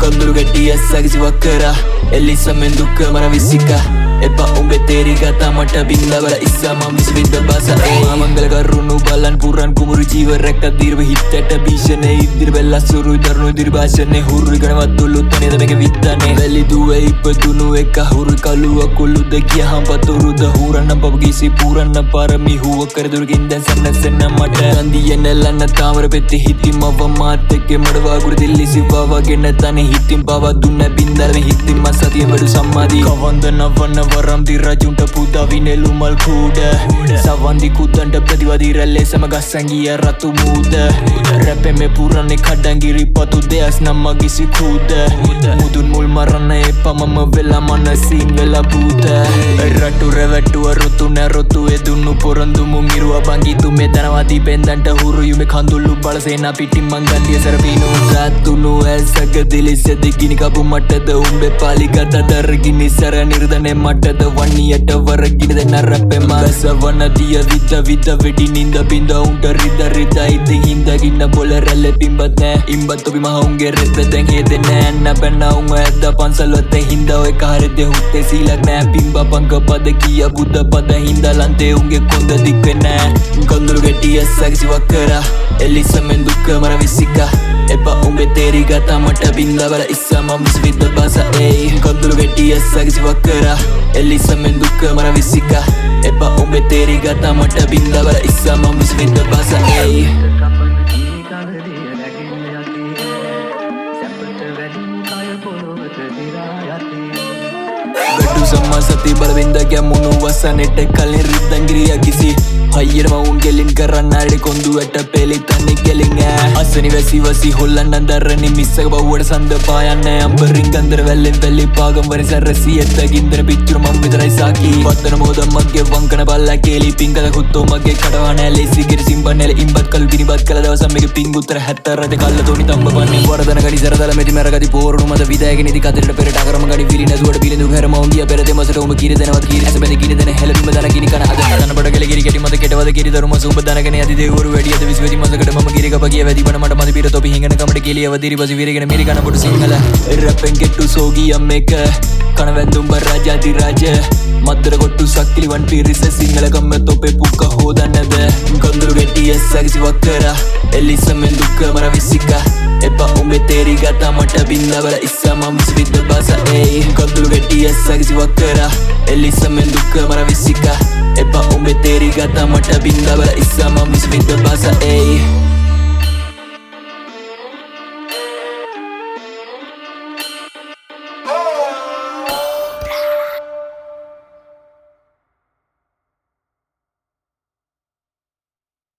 කඳුළු ගැටිය සැකිසි වක්කර එල්ලිසමෙන් දුක්ක මර විසික එපා උඹේ තේරි ගතා මට බින්දවල ඉස්සා මම විසවිද්ද බස. ඒ මංගල කරුණු බලන් පුරන් කුමරු ජීව රැක්ක දීර්ව හිතට භීෂණේ ඉදිරි වෙල්ල සුරු දරුණු ඉදිරි භාෂණේ හුරු ගණවත් දුල්ලු තනේද මේක විත්තනේ? වැලි දුවේ ඉපදුණු එක හුරු කලුව කුළුද ගියහම් පතුරුද? හුරන්න පවගිසි පුරන්න පරමි හුව කරදුරකින් දැන් සන්නසෙන්න මට. ගන්දිය නෙල්ලන්න තාමර පෙත්ති හිතින් මව මාත් එක්ක මඩවාගුරු දිල්ලි සිවාවගෙන තන හිතින් පවා දුන්න බින්දර හිතින් මසතිය වැඩු සම්මාදී. කවන්ද නවන්න වරම් දිරජුන්ට පුදාවි නෙළුමල් කූඩ. සවන්දි කුද්දන්ට ප්‍රතිවදී රැල්ලේ සම ගස්සැගිය රතු මූද. රැපෙම පුරන්නේ කඩංගිරි පතු දෙයස් නම්ම ගිසි කූද. මුදුන් මුල් මරන්න එපමම වෙලා මනසින් වෙලා පූත රටු රැවැටුව රොතු නැරොතු එදුන්නු පොරොන්දුමු මිරුව බංගිතු මේ දනවාදී පෙන්දන්ට හුරු යුම කඳුල්ලු බලසේන පිටින් මංගන්දිය සරපීනු රත්තුනු ඇල්සක දිලිසෙද ගිනිකපු මටද උඹේ පාලිගත දරගිනි සැර නිර්ධනය මටද වන්නියට වරගිනද නරපෙම සවනදිය විද විද වෙඩි නින්ද බින්ද උන්ට රිද රිද ඉති හින්දගින්න බොල රැල්ල පිම්බත් නෑ ඉම්බත් ඔබි මහුන්ගේ රෙද්ද දැන් හේද නෑන්න පැන්න උන් ඇද්ද පන්සල්වත හින්ද ඔය කාරෙද හුත්තේ සීලක් නෑ පිම්බ පංක පද කිය බුද්ධ පද හින්ද ලන්තේ උන්ගේ කොන්ද දික්ක නෑ කඳුළු ගැටිය සැකිසි වක්කර එලිසමෙන් දුක්ක මර විසික එපා උඹේ තේරි ගතා මට බින්දවල ඉස්සා මම විස්විද්ද බස. ඒ කඳුළු ගැටිය සැකිසි වක්කර එලිසමෙන් දුක්ක මර විසික. එපා උඹේ තේරි ගතා මට බින්දවල ඉස්සා මම විස්විද්ද බස. ඒ සපන කීකවදිය නැගෙන යති සැපට වැඩි අය පොළොවට දිරා යති. ගඩු සම්මා සති බලවින්ද ගැමුණු වසනෙට කලින් රිද්දංගිරිය කිසි. හයිරම උන් ගෙලින් කරන්න අඩි කොඳු ඇට පෙලි තනි ගෙලින් ෑ අසනි වැසි වසි හොල්ලන්න දරණි මිස්සක බව්වට සඳ පායන්න අම්බරින් ගන්දර වැල්ලෙන් වැල්ලි පාගම් වනි සැරසි ඇත්ත ගින්දර පිච්චුර මම් විතරයි සාකි. වත්තන මෝද මගේ වංකන බල්ලා කේලි පිංකද හුත්තෝ මගේ කඩවන ලෙසි ගිරි සිම්බන්නල ඉම්බත් කල් ගිනිබත් කළ දවස මේක පිංගුත්තර හැත්තරද කල්ල තෝනි තම්බ පන්නේ. වරදන ගනි සරදල මෙති මැරගති පෝරුණු මද විදායගෙන ඉදි කතරට පෙරට අකරම ගනි විලි නැදුවට පිළිඳු හැරම උන්දිය පෙර දෙමසට උඹ කීර දෙනවත් කීර ඇස බැඳ කීර දෙන හෙලබිම දන කිනි කන අද. දන බඩ ගල කිරි කෙටි මද කෙටවද කිරි දරුම සුඹ දනගෙන යති දෙවරු වැඩි අද විශ්වති මසකට මම කිරි කප කිය වැඩි බන මට මද පිර තොපි හිඟන කමට කෙලිය වදිරි පසි විරගෙන මිරි කන පොට සිංහල. රැපෙන් කෙට්ටු සෝගියම් එක. කන වැන්දුම්බ රාජාති රාජ. මත්තර කොට්ටු සක්කිලිවන් පිරිස සිංහල කම්ම තොපේ පුක්ක හෝදන්නද? කඳුරු ගෙටිය සැකිසි වක්කර. එල්ලිසමෙන් දුක්ක මර විසික එපා උඹේ තේරි ගතා මට බින්දවල ඉස්සා මම විස්විද්ද බස. ඒ කඳුරු ගෙටිය සැකිසි වක්කර. එල්ලිසමෙන් දුක්ක මර විසික එපා උඹේ තේරි ගතා මට බින්දවල ඉස්සා මම විස්විද්ද බස. ඒ